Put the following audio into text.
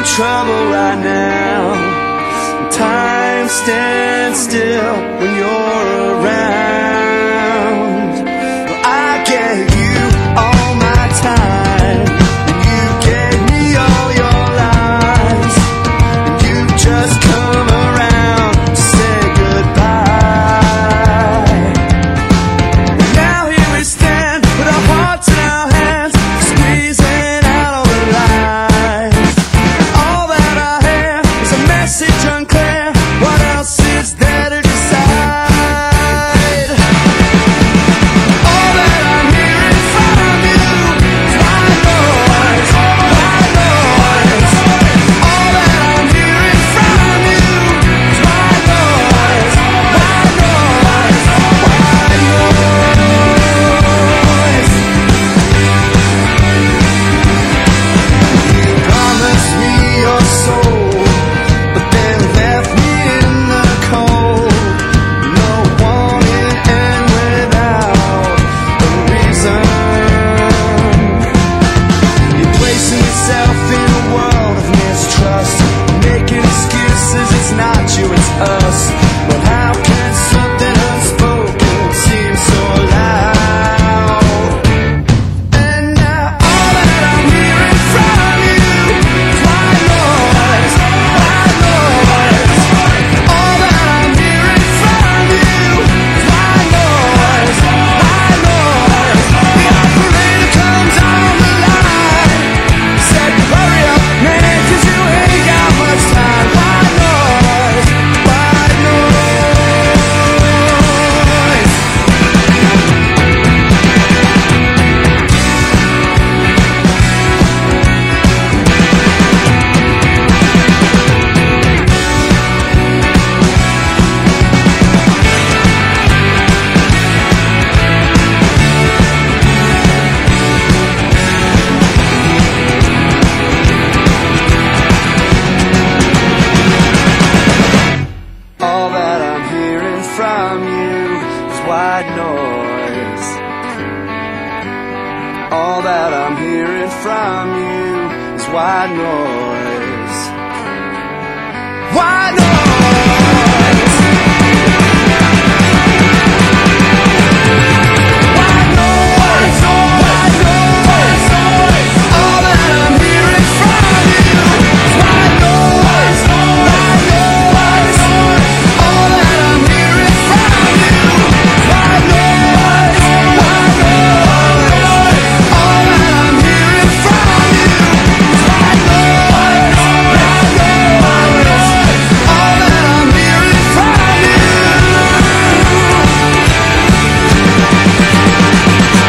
in trouble right now. Time stands still when you're from you is white noise. All that I'm hearing from you is white noise. White noise.